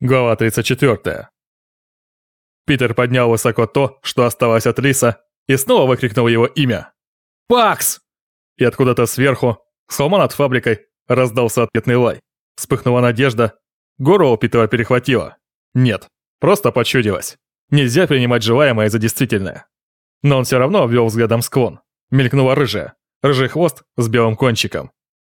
Глава 34. Питер поднял высоко то, что осталось от Лиса, и снова выкрикнул его имя. «Пакс!» И откуда-то сверху, с холма над фабрикой, раздался ответный лай. Вспыхнула надежда. Горло Питера перехватило. Нет, просто почудилось. Нельзя принимать желаемое за действительное. Но он все равно обвел взглядом склон. Мелькнула рыжая. Рыжий хвост с белым кончиком.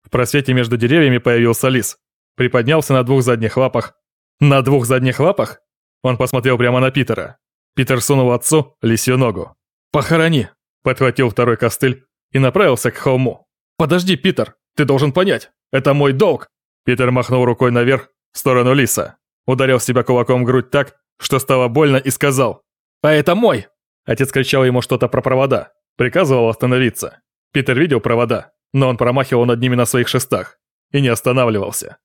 В просвете между деревьями появился лис. Приподнялся на двух задних лапах на двух задних лапах? Он посмотрел прямо на Питера. Питер сунул отцу лисью ногу. «Похорони!» Подхватил второй костыль и направился к холму. «Подожди, Питер, ты должен понять, это мой долг!» Питер махнул рукой наверх, в сторону лиса. Ударил себя кулаком в грудь так, что стало больно и сказал «А это мой!» Отец кричал ему что-то про провода, приказывал остановиться. Питер видел провода, но он промахивал над ними на своих шестах и не останавливался.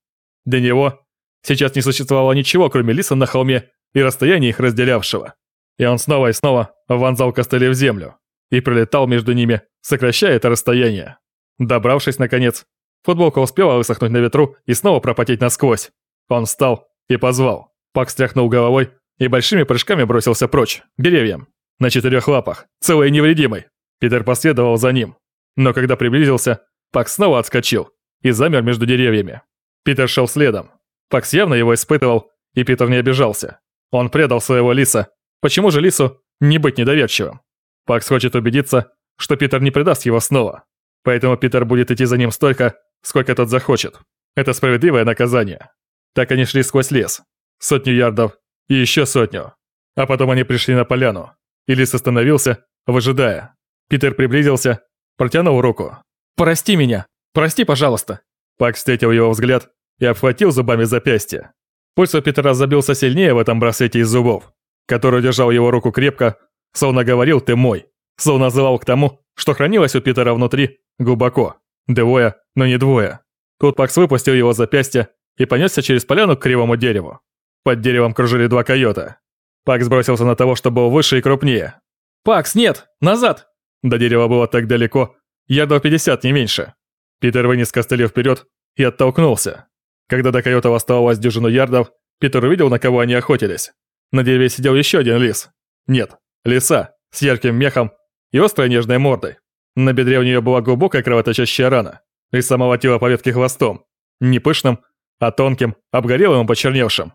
Для него Сейчас не существовало ничего, кроме лиса на холме и расстояния их разделявшего. И он снова и снова вонзал костыли в землю и пролетал между ними, сокращая это расстояние. Добравшись, наконец, футболка успела высохнуть на ветру и снова пропотеть насквозь. Он встал и позвал. Пак стряхнул головой и большими прыжками бросился прочь, к деревьям, на четырех лапах, целый и невредимый. Питер последовал за ним. Но когда приблизился, Пак снова отскочил и замер между деревьями. Питер шел следом, Пакс явно его испытывал, и Питер не обижался. Он предал своего Лиса. Почему же Лису не быть недоверчивым? Пакс хочет убедиться, что Питер не предаст его снова. Поэтому Питер будет идти за ним столько, сколько тот захочет. Это справедливое наказание. Так они шли сквозь лес. Сотню ярдов и еще сотню. А потом они пришли на поляну. И Лис остановился, выжидая. Питер приблизился, протянул руку. «Прости меня! Прости, пожалуйста!» Пак встретил его взгляд и обхватил зубами запястье. Пульс у Питера забился сильнее в этом браслете из зубов, который держал его руку крепко, словно говорил «ты мой», словно называл к тому, что хранилось у Питера внутри, глубоко. Двое, но не двое. Тут Пакс выпустил его запястье и понесся через поляну к кривому дереву. Под деревом кружили два койота. Пакс бросился на того, что был выше и крупнее. «Пакс, нет! Назад!» До дерева было так далеко, ярдов 50, не меньше. Питер вынес костыль вперед и оттолкнулся. Когда до койотов оставалось дюжину ярдов, Питер увидел, на кого они охотились. На дереве сидел еще один лис. Нет, лиса, с ярким мехом и острой нежной мордой. На бедре у нее была глубокая кровоточащая рана. Лиса молотила по ветке хвостом. Не пышным, а тонким, обгорелым и почерневшим.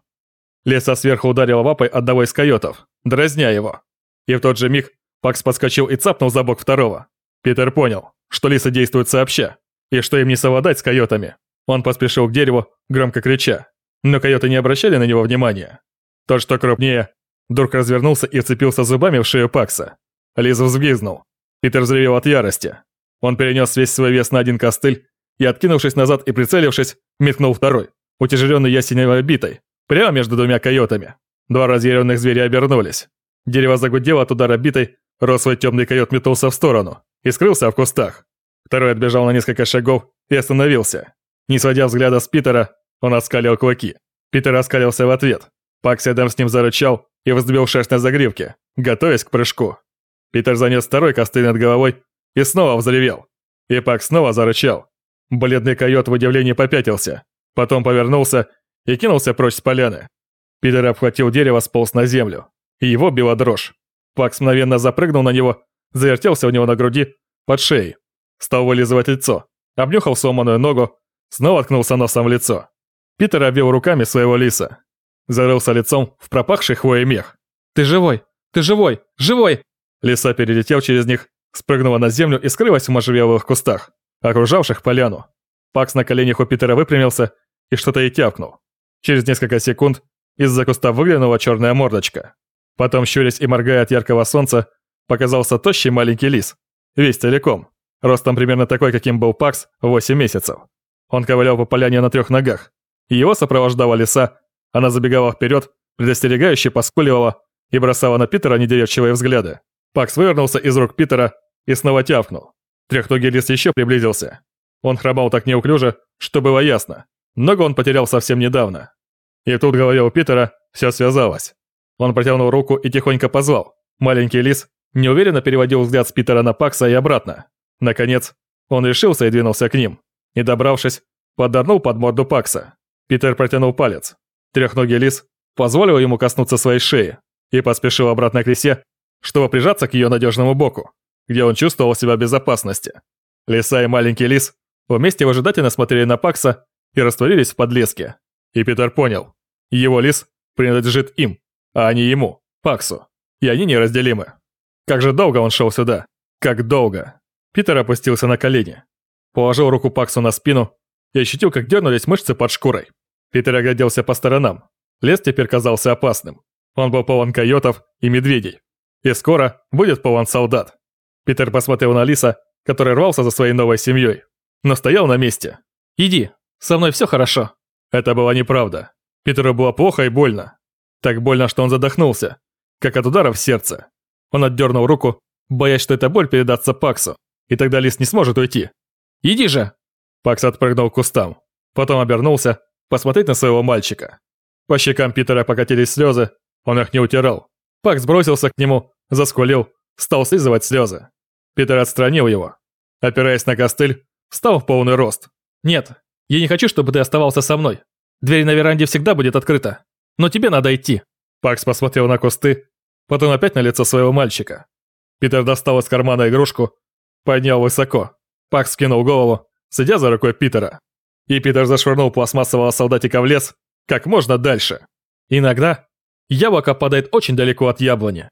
Лиса сверху ударила лапой одного из койотов, дразня его. И в тот же миг Пакс подскочил и цапнул за бок второго. Питер понял, что лисы действуют сообща, и что им не совладать с койотами. Он поспешил к дереву, громко крича. Но койоты не обращали на него внимания. Тот, что крупнее, вдруг развернулся и вцепился зубами в шею Пакса. Лиза взвизгнул. Питер взревел от ярости. Он перенес весь свой вес на один костыль и, откинувшись назад и прицелившись, метнул второй, утяжеленный ясеневой битой, прямо между двумя койотами. Два разъяренных зверя обернулись. Дерево загудело от удара битой, рослый темный койот метнулся в сторону и скрылся в кустах. Второй отбежал на несколько шагов и остановился. Не сводя взгляда с Питера, он оскалил клыки. Питер оскалился в ответ. Пак рядом с ним зарычал и взбил шерсть на загривке, готовясь к прыжку. Питер занес второй костыль над головой и снова взревел. И Пак снова зарычал. Бледный койот в удивлении попятился, потом повернулся и кинулся прочь с поляны. Питер обхватил дерево, сполз на землю, его била дрожь. Пакс мгновенно запрыгнул на него, завертелся у него на груди, под шеей. Стал вылизывать лицо, обнюхал сломанную ногу, Снова ткнулся носом в лицо. Питер обвел руками своего лиса. Зарылся лицом в пропахший хвоей мех. «Ты живой! Ты живой! Живой!» Лиса перелетел через них, спрыгнула на землю и скрылась в можжевелых кустах, окружавших поляну. Пакс на коленях у Питера выпрямился и что-то и тявкнул. Через несколько секунд из-за куста выглянула черная мордочка. Потом, щурясь и моргая от яркого солнца, показался тощий маленький лис, весь целиком, ростом примерно такой, каким был Пакс в 8 месяцев. Он ковылял по поляне на трех ногах. Его сопровождала лиса. Она забегала вперед, предостерегающе поскуливала и бросала на Питера недоверчивые взгляды. Пакс вывернулся из рук Питера и снова тявкнул. Трехногий лис еще приблизился. Он хромал так неуклюже, что было ясно. Ногу он потерял совсем недавно. И тут в у Питера все связалось. Он протянул руку и тихонько позвал. Маленький лис неуверенно переводил взгляд с Питера на Пакса и обратно. Наконец, он решился и двинулся к ним и, добравшись, подорнул под морду Пакса. Питер протянул палец. Трехногий лис позволил ему коснуться своей шеи и поспешил обратно к лисе, чтобы прижаться к ее надежному боку, где он чувствовал себя в безопасности. Лиса и маленький лис вместе выжидательно смотрели на Пакса и растворились в подлеске. И Питер понял, его лис принадлежит им, а не ему, Паксу, и они неразделимы. Как же долго он шел сюда, как долго. Питер опустился на колени, положил руку Паксу на спину и ощутил, как дернулись мышцы под шкурой. Питер огляделся по сторонам. Лес теперь казался опасным. Он был полон койотов и медведей. И скоро будет полон солдат. Питер посмотрел на Лиса, который рвался за своей новой семьей, но стоял на месте. «Иди, со мной все хорошо». Это была неправда. Питеру было плохо и больно. Так больно, что он задохнулся, как от удара в сердце. Он отдернул руку, боясь, что эта боль передастся Паксу, и тогда Лис не сможет уйти. «Иди же!» Пакс отпрыгнул к кустам, потом обернулся, посмотреть на своего мальчика. По щекам Питера покатились слезы, он их не утирал. Пакс бросился к нему, заскулил, стал слизывать слезы. Питер отстранил его. Опираясь на костыль, встал в полный рост. «Нет, я не хочу, чтобы ты оставался со мной. Дверь на веранде всегда будет открыта. Но тебе надо идти». Пакс посмотрел на кусты, потом опять на лицо своего мальчика. Питер достал из кармана игрушку, поднял высоко. Пакс скинул голову, сидя за рукой Питера. И Питер зашвырнул пластмассового солдатика в лес как можно дальше. Иногда яблоко падает очень далеко от яблони.